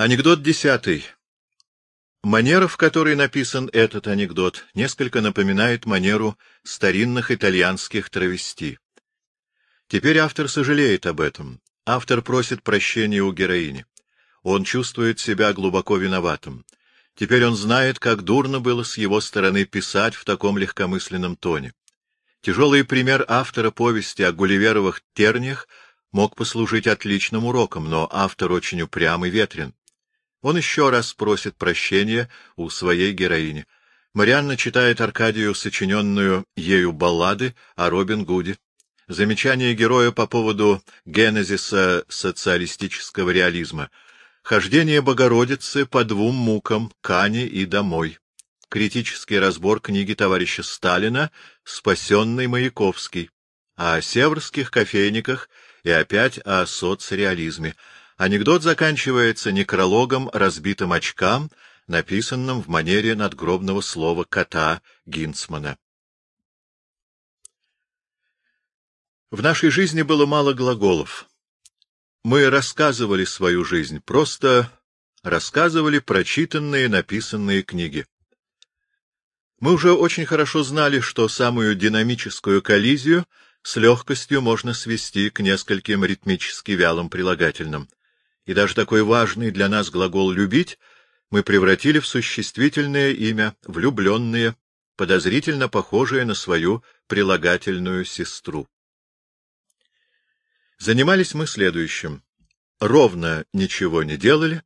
Анекдот десятый. Манера, в которой написан этот анекдот, несколько напоминает манеру старинных итальянских травести. Теперь автор сожалеет об этом. Автор просит прощения у героини. Он чувствует себя глубоко виноватым. Теперь он знает, как дурно было с его стороны писать в таком легкомысленном тоне. Тяжелый пример автора повести о Гулливеровых терниях мог послужить отличным уроком, но автор очень упрям и ветрен. Он еще раз просит прощения у своей героини. Марианна читает Аркадию сочиненную ею баллады о Робин Гуде. Замечание героя по поводу генезиса социалистического реализма. Хождение Богородицы по двум мукам, Кане и домой. Критический разбор книги товарища Сталина «Спасенный Маяковский». О северских кофейниках и опять о соцреализме. Анекдот заканчивается некрологом разбитым очкам, написанным в манере надгробного слова кота Гинцмана. В нашей жизни было мало глаголов. Мы рассказывали свою жизнь, просто рассказывали прочитанные, написанные книги. Мы уже очень хорошо знали, что самую динамическую коллизию с легкостью можно свести к нескольким ритмически вялым прилагательным и даже такой важный для нас глагол «любить» мы превратили в существительное имя «влюбленные», подозрительно похожее на свою прилагательную сестру. Занимались мы следующим. Ровно ничего не делали,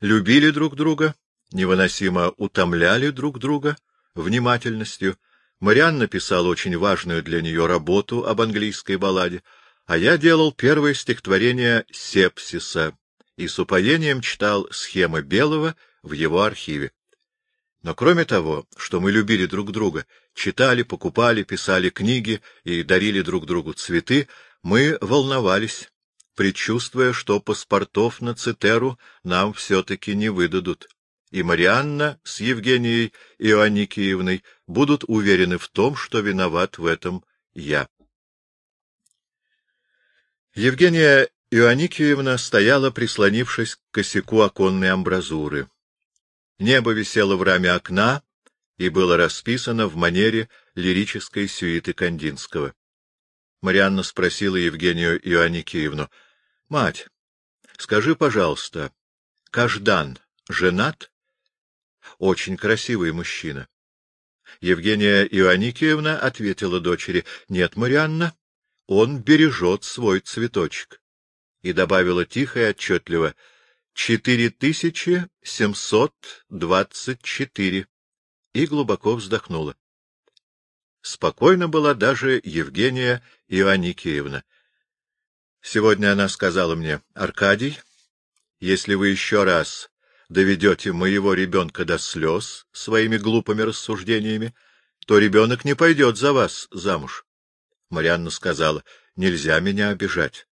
любили друг друга, невыносимо утомляли друг друга внимательностью. Мариан написал очень важную для нее работу об английской балладе, а я делал первое стихотворение Сепсиса, и с упоением читал схемы Белого в его архиве. Но кроме того, что мы любили друг друга, читали, покупали, писали книги и дарили друг другу цветы, мы волновались, предчувствуя, что паспортов на Цитеру нам все-таки не выдадут, и Марианна с Евгенией Ионикиевной будут уверены в том, что виноват в этом я. Евгения Ионикиевна стояла, прислонившись к косяку оконной амбразуры. Небо висело в раме окна и было расписано в манере лирической сюиты Кандинского. Марианна спросила Евгению Ионикиевну, — Мать, скажи, пожалуйста, Каждан женат? Очень красивый мужчина. Евгения Ионикиевна ответила дочери, — Нет, Марианна, он бережет свой цветочек и добавила тихо и отчетливо «четыре тысячи семьсот двадцать четыре» и глубоко вздохнула. Спокойно была даже Евгения Ионикиевна. Сегодня она сказала мне, «Аркадий, если вы еще раз доведете моего ребенка до слез своими глупыми рассуждениями, то ребенок не пойдет за вас замуж». Марианна сказала, «Нельзя меня обижать.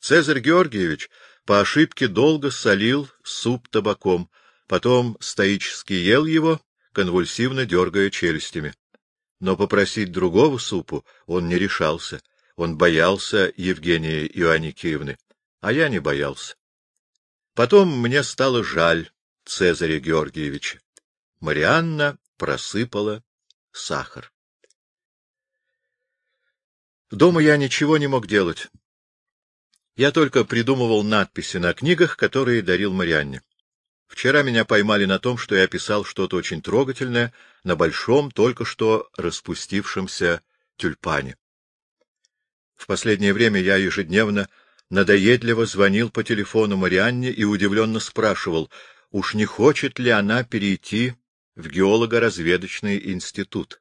Цезарь Георгиевич по ошибке долго солил суп табаком, потом стоически ел его, конвульсивно дергая челюстями. Но попросить другого супу он не решался. Он боялся Евгения Ионикиевны, а я не боялся. Потом мне стало жаль Цезаря Георгиевича. Марианна просыпала сахар. Дома я ничего не мог делать. Я только придумывал надписи на книгах, которые дарил Марианне. Вчера меня поймали на том, что я писал что-то очень трогательное на большом, только что распустившемся тюльпане. В последнее время я ежедневно надоедливо звонил по телефону Марианне и удивленно спрашивал, уж не хочет ли она перейти в геолого-разведочный институт.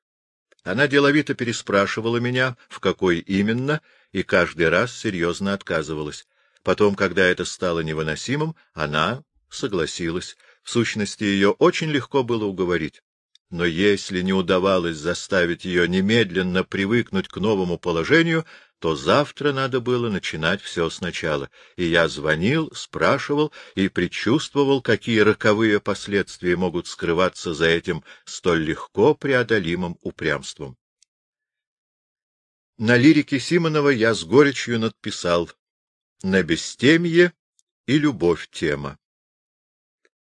Она деловито переспрашивала меня, в какой именно, и каждый раз серьезно отказывалась. Потом, когда это стало невыносимым, она согласилась. В сущности, ее очень легко было уговорить. Но если не удавалось заставить ее немедленно привыкнуть к новому положению, то завтра надо было начинать все сначала. И я звонил, спрашивал и предчувствовал, какие роковые последствия могут скрываться за этим столь легко преодолимым упрямством. На лирике Симонова я с горечью надписал «На бестемье и любовь тема».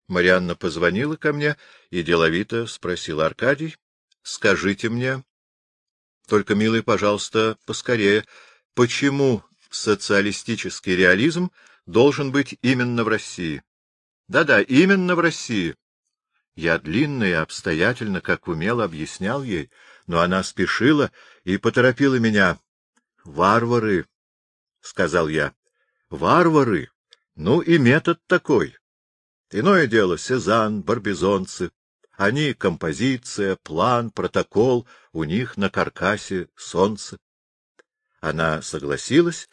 Марианна позвонила ко мне и деловито спросила Аркадий, — Скажите мне, только, милый, пожалуйста, поскорее, почему социалистический реализм должен быть именно в России? Да-да, именно в России. Я длинно и обстоятельно, как умел, объяснял ей, но она спешила и поторопила меня. — Варвары, — сказал я, — варвары. Ну и метод такой. Иное дело — Сезанн, барбизонцы. Они — композиция, план, протокол, у них на каркасе солнце. Она согласилась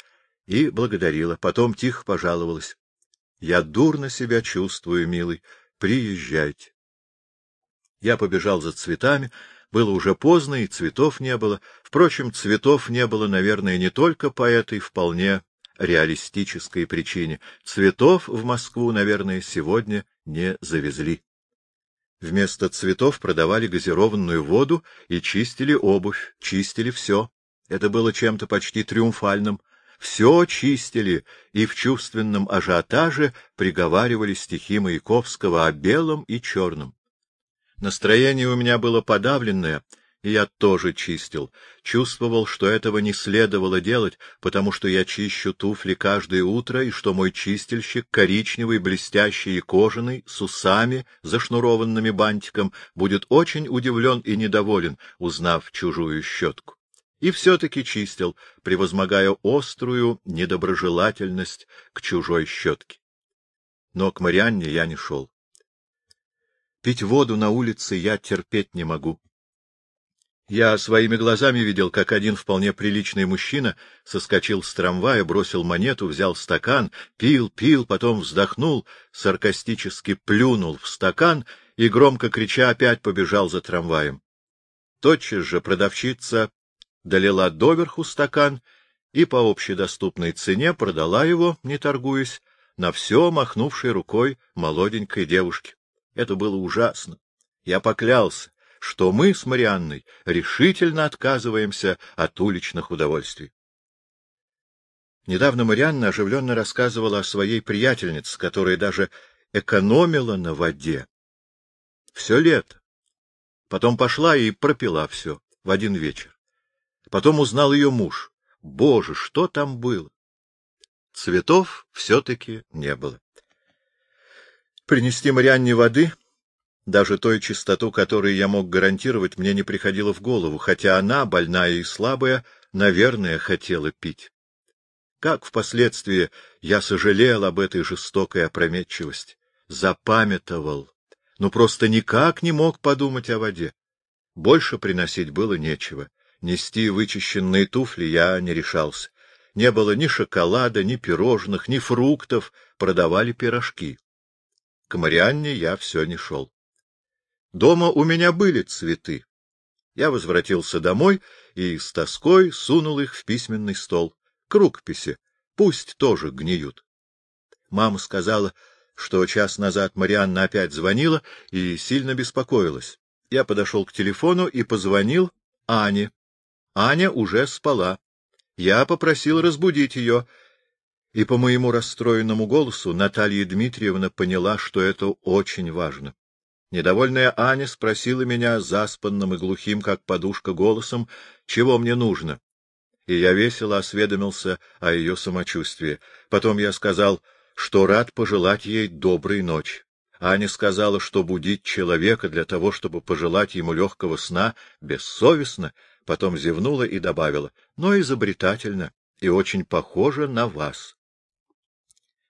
и благодарила, потом тихо пожаловалась. — Я дурно себя чувствую, милый, приезжайте. Я побежал за цветами, было уже поздно, и цветов не было. Впрочем, цветов не было, наверное, не только по этой вполне реалистической причине. Цветов в Москву, наверное, сегодня не завезли. Вместо цветов продавали газированную воду и чистили обувь, чистили все. Это было чем-то почти триумфальным. Все чистили и в чувственном ажиотаже приговаривали стихи Маяковского о белом и черном. Настроение у меня было подавленное, и я тоже чистил. Чувствовал, что этого не следовало делать, потому что я чищу туфли каждое утро, и что мой чистильщик, коричневый, блестящий и кожаный, с усами, зашнурованными бантиком, будет очень удивлен и недоволен, узнав чужую щетку. И все-таки чистил, превозмогая острую недоброжелательность к чужой щетке. Но к Марианне я не шел. Пить воду на улице я терпеть не могу. Я своими глазами видел, как один вполне приличный мужчина соскочил с трамвая, бросил монету, взял стакан, пил, пил, потом вздохнул, саркастически плюнул в стакан и, громко крича, опять побежал за трамваем. Тотчас же продавщица долила доверху стакан и по общедоступной цене продала его, не торгуясь, на все махнувшей рукой молоденькой девушке. Это было ужасно. Я поклялся, что мы с Марианной решительно отказываемся от уличных удовольствий. Недавно Марианна оживленно рассказывала о своей приятельнице, которая даже экономила на воде. Все лето. Потом пошла и пропила все в один вечер. Потом узнал ее муж. Боже, что там было? Цветов все-таки не было. Принести Марианне воды, даже той чистоту, которую я мог гарантировать, мне не приходило в голову, хотя она, больная и слабая, наверное, хотела пить. Как впоследствии я сожалел об этой жестокой опрометчивости, запамятовал, но просто никак не мог подумать о воде. Больше приносить было нечего. Нести вычищенные туфли я не решался. Не было ни шоколада, ни пирожных, ни фруктов, продавали пирожки. К Марианне я все не шел. Дома у меня были цветы. Я возвратился домой и с тоской сунул их в письменный стол. К рукописи. Пусть тоже гниют. Мама сказала, что час назад Марианна опять звонила и сильно беспокоилась. Я подошел к телефону и позвонил Ане. Аня уже спала. Я попросил разбудить ее, и по моему расстроенному голосу Наталья Дмитриевна поняла, что это очень важно. Недовольная Аня спросила меня заспанным и глухим, как подушка, голосом, чего мне нужно. И я весело осведомился о ее самочувствии. Потом я сказал, что рад пожелать ей доброй ночи. Аня сказала, что будить человека для того, чтобы пожелать ему легкого сна, бессовестно, потом зевнула и добавила, но изобретательно и очень похоже на вас.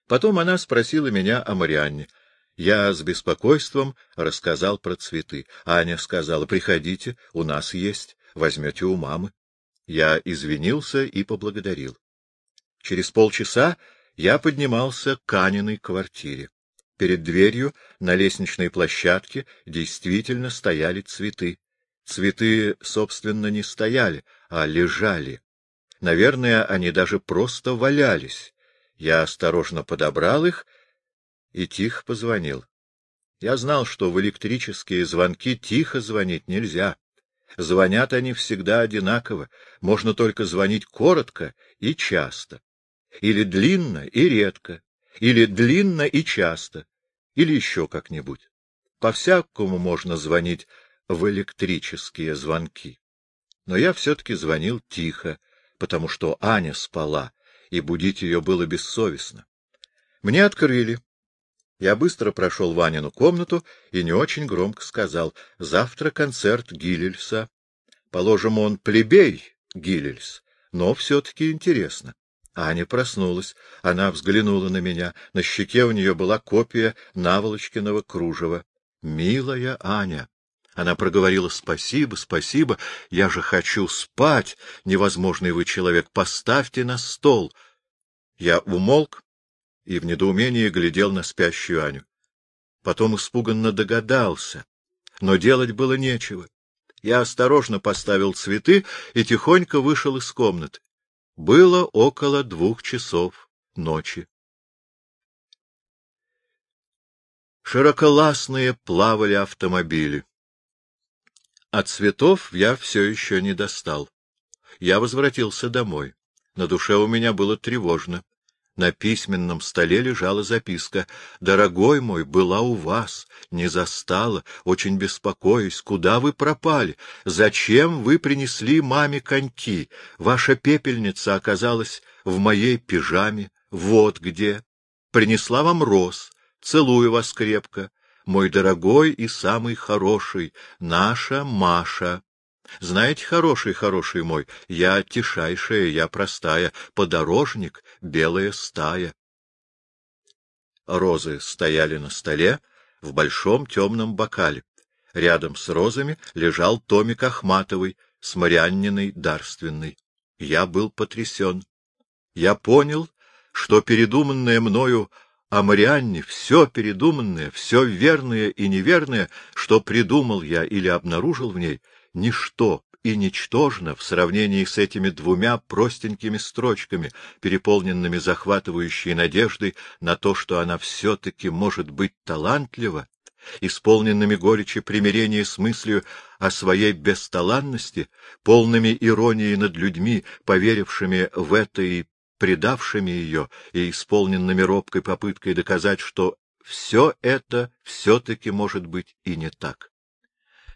Потом она спросила меня о Марианне. Я с беспокойством рассказал про цветы. Аня сказала, приходите, у нас есть, возьмете у мамы. Я извинился и поблагодарил. Через полчаса я поднимался к Аниной квартире. Перед дверью на лестничной площадке действительно стояли цветы. Цветы, собственно, не стояли, а лежали. Наверное, они даже просто валялись. Я осторожно подобрал их и тихо позвонил. Я знал, что в электрические звонки тихо звонить нельзя. Звонят они всегда одинаково, можно только звонить коротко и часто, или длинно и редко, или длинно и часто. или еще как-нибудь. По-всякому можно звонить в электрические звонки. Но я все-таки звонил тихо, потому что Аня спала, и будить ее было бессовестно. Мне открыли. Я быстро прошел Ванину комнату и не очень громко сказал «Завтра концерт Гиллельса». Положим, он плебей Гиллельс, но все-таки интересно. Аня проснулась. Она взглянула на меня. На щеке у нее была копия наволочкиного кружева. «Милая Аня!» Она проговорила «Спасибо, спасибо, я же хочу спать, невозможный вы человек, поставьте на стол». Я умолк и в недоумении глядел на спящую Аню. Потом испуганно догадался, но делать было нечего. Я осторожно поставил цветы и тихонько вышел из комнаты. Было около двух часов ночи. Широколастные плавали автомобили. От цветов я все еще не достал. Я возвратился домой. На душе у меня было тревожно. На письменном столе лежала записка. «Дорогой мой, была у вас, не застала, очень беспокоюсь. Куда вы пропали? Зачем вы принесли маме коньки? Ваша пепельница оказалась в моей пижаме. Вот где. Принесла вам роз. Целую вас крепко мой дорогой и самый хороший, наша Маша. Знаете, хороший, хороший мой, я тишайшая, я простая, подорожник, белая стая. Розы стояли на столе в большом темном бокале. Рядом с розами лежал томик Ахматовой с Марианниной дарственной. Я был потрясен. Я понял, что передуманное мною о Марианне все передуманное, все верное и неверное, что придумал я или обнаружил в ней, ничто и ничтожно в сравнении с этими двумя простенькими строчками, переполненными захватывающей надеждой на то, что она все-таки может быть талантлива, исполненными горечи примирения с мыслью о своей бесталанности, полными иронии над людьми, поверившими в это и предавшими ее и исполненными робкой попыткой доказать, что все это все-таки может быть и не так.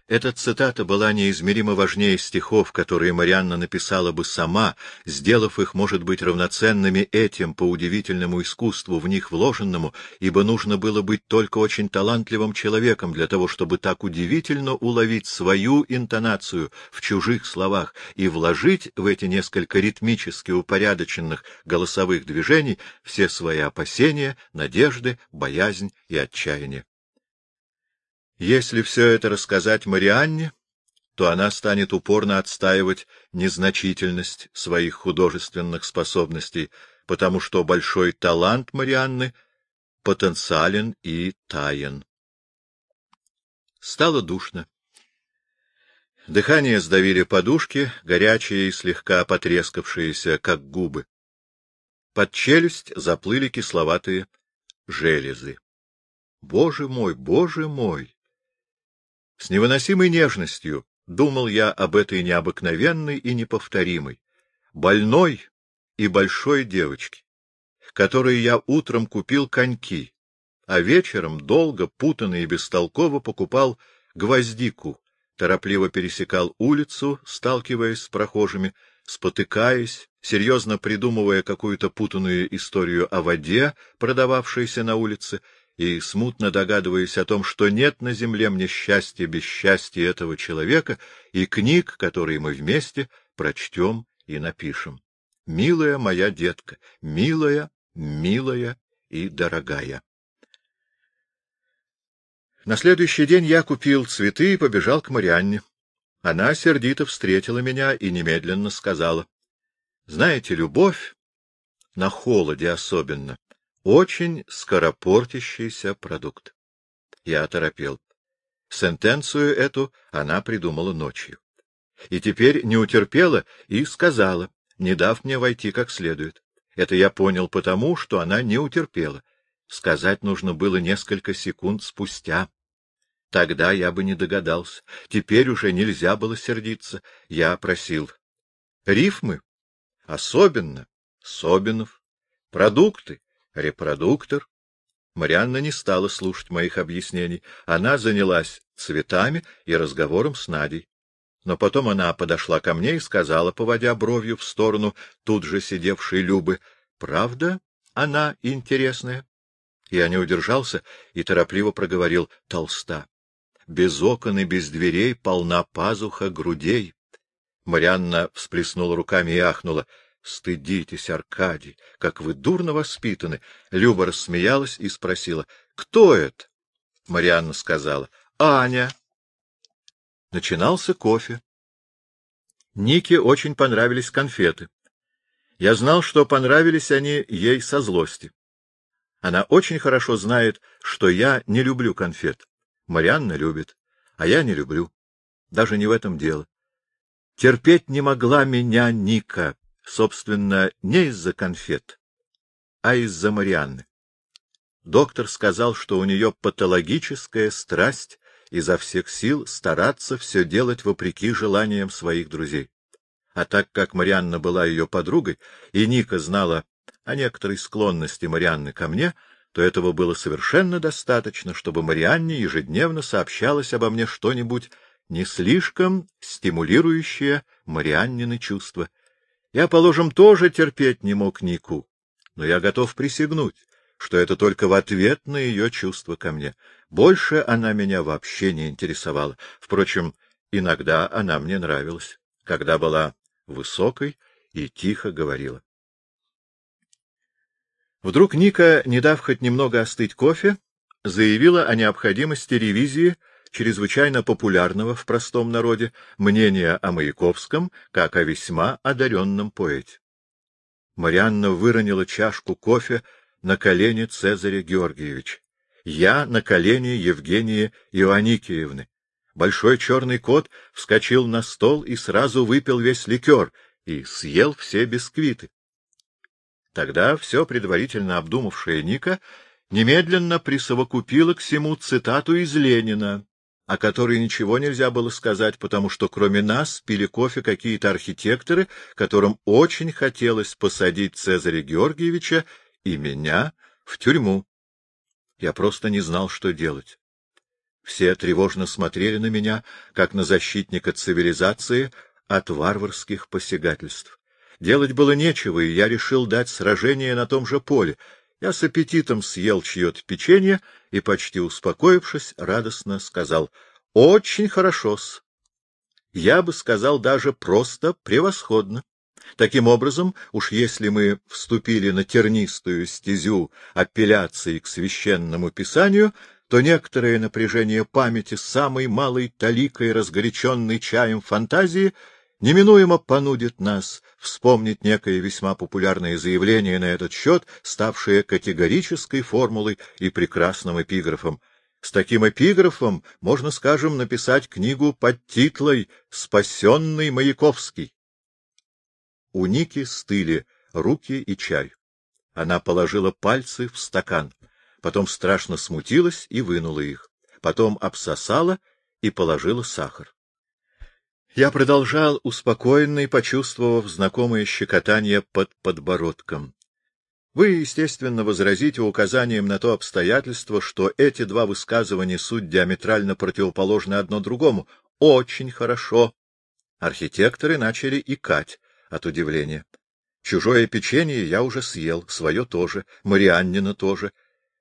Эта цитата была неизмеримо важнее стихов, которые Марианна написала бы сама, сделав их, может быть, равноценными этим по удивительному искусству в них вложенному, ибо нужно было быть только очень талантливым человеком для того, чтобы так удивительно уловить свою интонацию в чужих словах и вложить в эти несколько ритмически упорядоченных голосовых движений все свои опасения, надежды, боязнь и отчаяние. Если все это рассказать Марианне, то она станет упорно отстаивать незначительность своих художественных способностей, потому что большой талант Марианны потенциален и таен. Стало душно. Дыхание сдавили подушки, горячие и слегка потрескавшиеся, как губы. Под челюсть заплыли кисловатые железы. Боже мой, боже мой! С невыносимой нежностью думал я об этой необыкновенной и неповторимой, больной и большой девочке, которой я утром купил коньки, а вечером долго, путанно и бестолково покупал гвоздику, торопливо пересекал улицу, сталкиваясь с прохожими, спотыкаясь, серьезно придумывая какую-то путанную историю о воде, продававшейся на улице, и смутно догадываясь о том, что нет на земле мне счастья без счастья этого человека и книг, которые мы вместе прочтем и напишем. Милая моя детка, милая, милая и дорогая. На следующий день я купил цветы и побежал к Марианне. Она сердито встретила меня и немедленно сказала. — Знаете, любовь, на холоде особенно, очень скоропортящийся продукт. Я оторопел. Сентенцию эту она придумала ночью. И теперь не утерпела и сказала, не дав мне войти как следует. Это я понял потому, что она не утерпела. Сказать нужно было несколько секунд спустя. Тогда я бы не догадался. Теперь уже нельзя было сердиться. Я просил. Рифмы? Особенно. Собинов. Продукты? Репродуктор. Марианна не стала слушать моих объяснений. Она занялась цветами и разговором с Надей. Но потом она подошла ко мне и сказала, поводя бровью в сторону тут же сидевшей Любы, «Правда, она интересная?» Я не удержался и торопливо проговорил «толста». Без окон и без дверей полна пазуха грудей. Марианна всплеснула руками и ахнула. — Стыдитесь, Аркадий, как вы дурно воспитаны! Люба рассмеялась и спросила. — Кто это? Марианна сказала. — Аня. Начинался кофе. Нике очень понравились конфеты. Я знал, что понравились они ей со злости. Она очень хорошо знает, что я не люблю конфет. Марианна любит, а я не люблю. Даже не в этом дело. Терпеть не могла меня Ника, собственно, не из-за конфет, а из-за Марианны. Доктор сказал, что у нее патологическая страсть изо всех сил стараться все делать вопреки желаниям своих друзей. А так как Марианна была ее подругой, и Ника знала о некоторой склонности Марианны ко мне, то этого было совершенно достаточно, чтобы Марианне ежедневно сообщалось обо мне что-нибудь не слишком стимулирующее Марианнины чувства. Я, положим, тоже терпеть не мог Нику, но я готов присягнуть, что это только в ответ на ее чувства ко мне. Больше она меня вообще не интересовала. Впрочем, иногда она мне нравилась, когда была высокой и тихо говорила. Вдруг Ника, не дав хоть немного остыть кофе, заявила о необходимости ревизии чрезвычайно популярного в простом народе мнения о Маяковском как о весьма одаренном поэте. Марианна выронила чашку кофе на колени Цезаря Георгиевича. Я на колени Евгении Ионикиевны. Большой черный кот вскочил на стол и сразу выпил весь ликер и съел все бисквиты. Тогда все предварительно обдумавшая Ника немедленно присовокупила к всему цитату из Ленина, о которой ничего нельзя было сказать, потому что кроме нас пили кофе какие-то архитекторы, которым очень хотелось посадить Цезаря Георгиевича и меня в тюрьму. Я просто не знал, что делать. Все тревожно смотрели на меня, как на защитника цивилизации от варварских посягательств. Делать было нечего, и я решил дать сражение на том же поле. Я с аппетитом съел чье-то печенье и, почти успокоившись, радостно сказал — Очень хорошо-с. Я бы сказал даже просто превосходно. Таким образом, уж если мы вступили на тернистую стезю апелляции к священному писанию, то некоторое напряжение памяти самой малой таликой, разгоряченной чаем фантазии, неминуемо понудит нас вспомнить некое весьма популярное заявление на этот счет, ставшее категорической формулой и прекрасным эпиграфом. С таким эпиграфом можно, скажем, написать книгу под титлой «Спасенный Маяковский». У Ники стыли руки и чай. Она положила пальцы в стакан, потом страшно смутилась и вынула их, потом обсосала и положила сахар. Я продолжал, успокоенный, почувствовав знакомое щекотание под подбородком. Вы, естественно, возразите указанием на то обстоятельство, что эти два высказывания суть диаметрально противоположны одно другому. Очень хорошо. Архитекторы начали икать от удивления. Чужое печенье я уже съел, свое тоже, Марианнина тоже.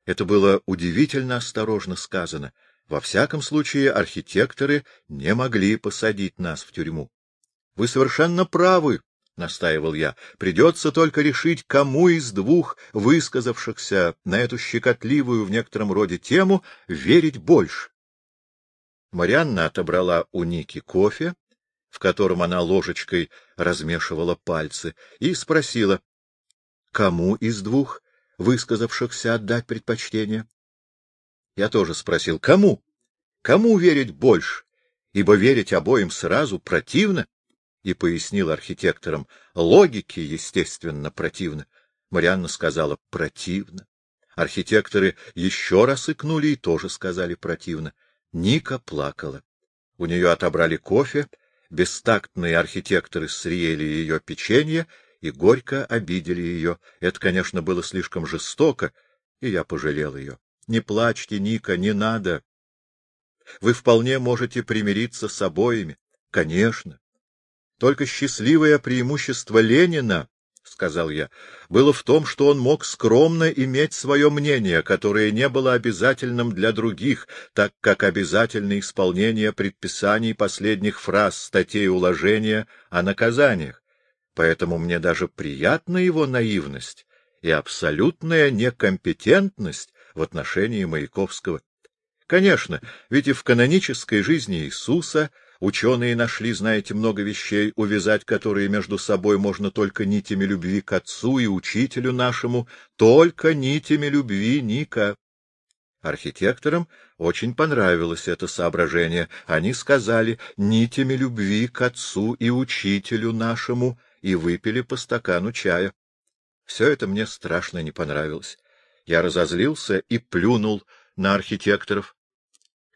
Это было удивительно осторожно сказано. Во всяком случае, архитекторы не могли посадить нас в тюрьму. — Вы совершенно правы, — настаивал я. — Придется только решить, кому из двух высказавшихся на эту щекотливую в некотором роде тему верить больше. Марианна отобрала у Ники кофе, в котором она ложечкой размешивала пальцы, и спросила, кому из двух высказавшихся отдать предпочтение. Я тоже спросил, кому? Кому верить больше? Ибо верить обоим сразу противно, и пояснил архитекторам, логике, естественно, противно. Марианна сказала противно. Архитекторы еще раз икнули и тоже сказали противно. Ника плакала. У нее отобрали кофе, бестактные архитекторы съели ее печенье и горько обидели ее. Это, конечно, было слишком жестоко, и я пожалел ее. Не плачьте, Ника, не надо. Вы вполне можете примириться с обоими. Конечно. Только счастливое преимущество Ленина, — сказал я, — было в том, что он мог скромно иметь свое мнение, которое не было обязательным для других, так как обязательно исполнение предписаний последних фраз статей уложения о наказаниях. Поэтому мне даже приятна его наивность и абсолютная некомпетентность в отношении Маяковского. Конечно, ведь и в канонической жизни Иисуса ученые нашли, знаете, много вещей, увязать которые между собой можно только нитями любви к Отцу и Учителю нашему, только нитями любви Ника. Архитекторам очень понравилось это соображение. Они сказали «нитями любви к Отцу и Учителю нашему» и выпили по стакану чая. Все это мне страшно не понравилось. Я разозлился и плюнул на архитекторов.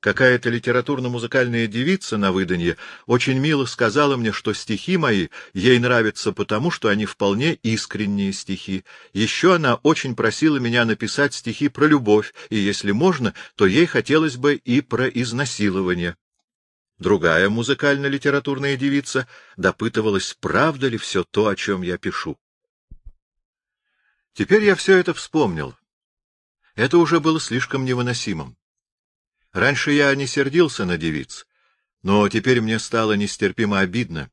Какая-то литературно-музыкальная девица на выданье очень мило сказала мне, что стихи мои ей нравятся потому, что они вполне искренние стихи. Еще она очень просила меня написать стихи про любовь, и, если можно, то ей хотелось бы и про изнасилование. Другая музыкально-литературная девица допытывалась, правда ли все то, о чем я пишу. Теперь я все это вспомнил. Это уже было слишком невыносимым. Раньше я не сердился на девиц, но теперь мне стало нестерпимо обидно,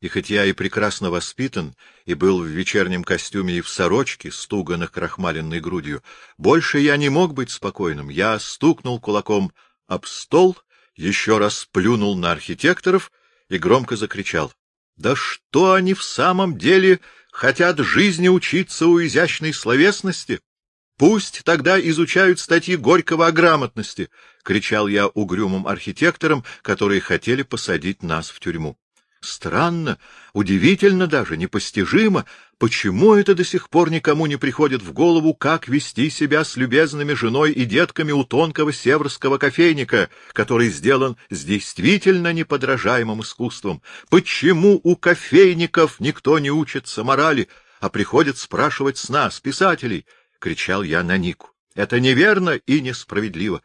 и хоть я и прекрасно воспитан, и был в вечернем костюме и в сорочке, с туго накрахмаленной грудью, больше я не мог быть спокойным. Я стукнул кулаком об стол, еще раз плюнул на архитекторов и громко закричал. — Да что они в самом деле хотят жизни учиться у изящной словесности? Пусть тогда изучают статьи Горького о грамотности, — кричал я угрюмым архитекторам, которые хотели посадить нас в тюрьму. Странно, удивительно даже, непостижимо, почему это до сих пор никому не приходит в голову, как вести себя с любезными женой и детками у тонкого северского кофейника, который сделан с действительно неподражаемым искусством. Почему у кофейников никто не учится морали, а приходит спрашивать с нас, писателей? — кричал я на Нику. — Это неверно и несправедливо.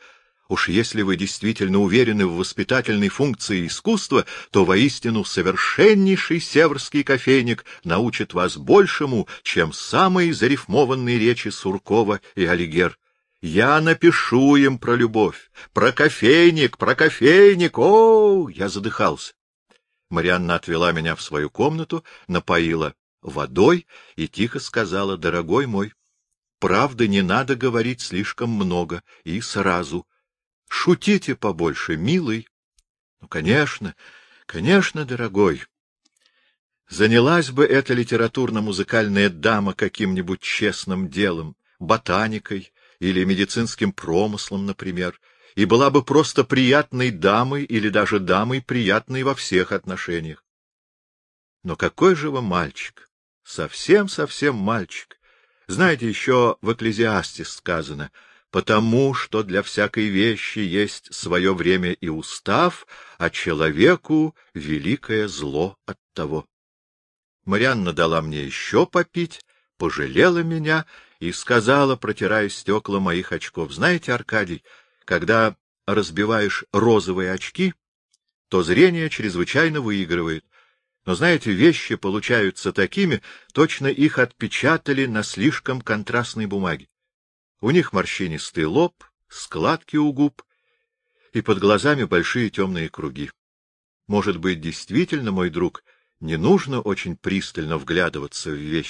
Уж если вы действительно уверены в воспитательной функции искусства, то воистину совершеннейший северский кофейник научит вас большему, чем самые зарифмованные речи Суркова и Алигер. Я напишу им про любовь, про кофейник, про кофейник. О, я задыхался. Марианна отвела меня в свою комнату, напоила водой и тихо сказала, дорогой мой, правда не надо говорить слишком много и сразу. Шутите побольше, милый. Ну, конечно, конечно, дорогой. Занялась бы эта литературно-музыкальная дама каким-нибудь честным делом, ботаникой или медицинским промыслом, например, и была бы просто приятной дамой или даже дамой приятной во всех отношениях. Но какой же вы мальчик! Совсем-совсем мальчик! Знаете, еще в «Экклезиасте» сказано — потому что для всякой вещи есть свое время и устав, а человеку великое зло от того. Марианна дала мне еще попить, пожалела меня и сказала, протирая стекла моих очков, «Знаете, Аркадий, когда разбиваешь розовые очки, то зрение чрезвычайно выигрывает. Но, знаете, вещи получаются такими, точно их отпечатали на слишком контрастной бумаге. У них морщинистый лоб, складки у губ и под глазами большие темные круги. Может быть, действительно, мой друг, не нужно очень пристально вглядываться в вещи,